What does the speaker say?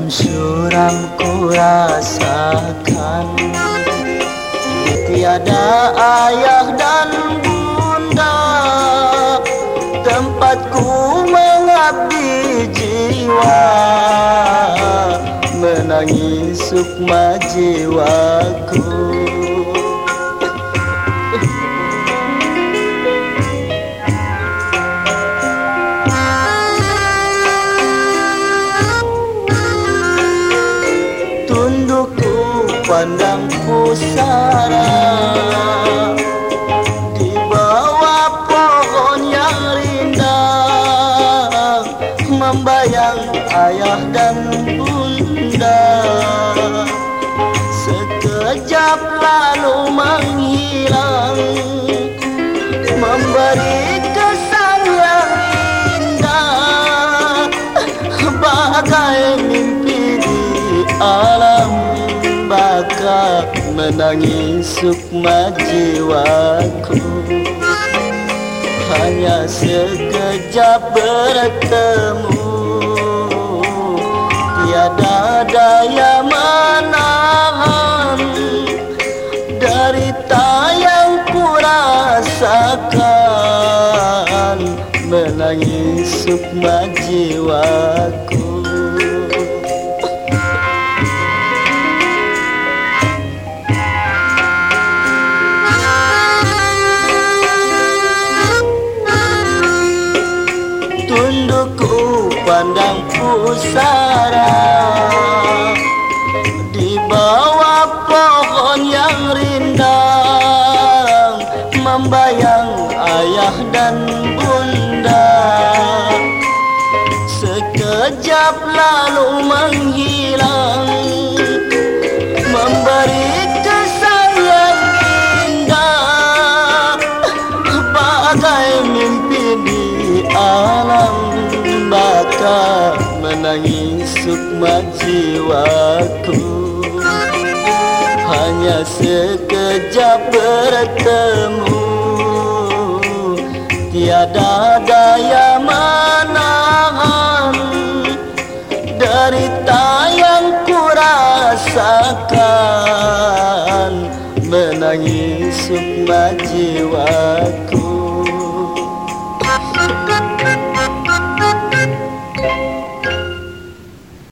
dan suram ku rasakan. Tiada ayah dan bunda Tempatku mengabdi jiwa. Menangis sukma jiwaku pandang pusara. Di bawah pohon yang rindang membayang ayah dan bunda. Sekejap lalu menghilang memberi alam baka menangis sukma jiwaku Hanya sekejap bertemu. Tiada daya menahan Derita yang ku rasakan Menangis sukma jiwaku pandang pusara. Di bawah pohon yang rindang membayang ayah dan bunda. Sekejap lalu menghilang baka menangis sukma jiwaku. Hanya sekejap bertemu. Tiada daya menahan Derita yang ku rasakan Menangis sukma jiwaku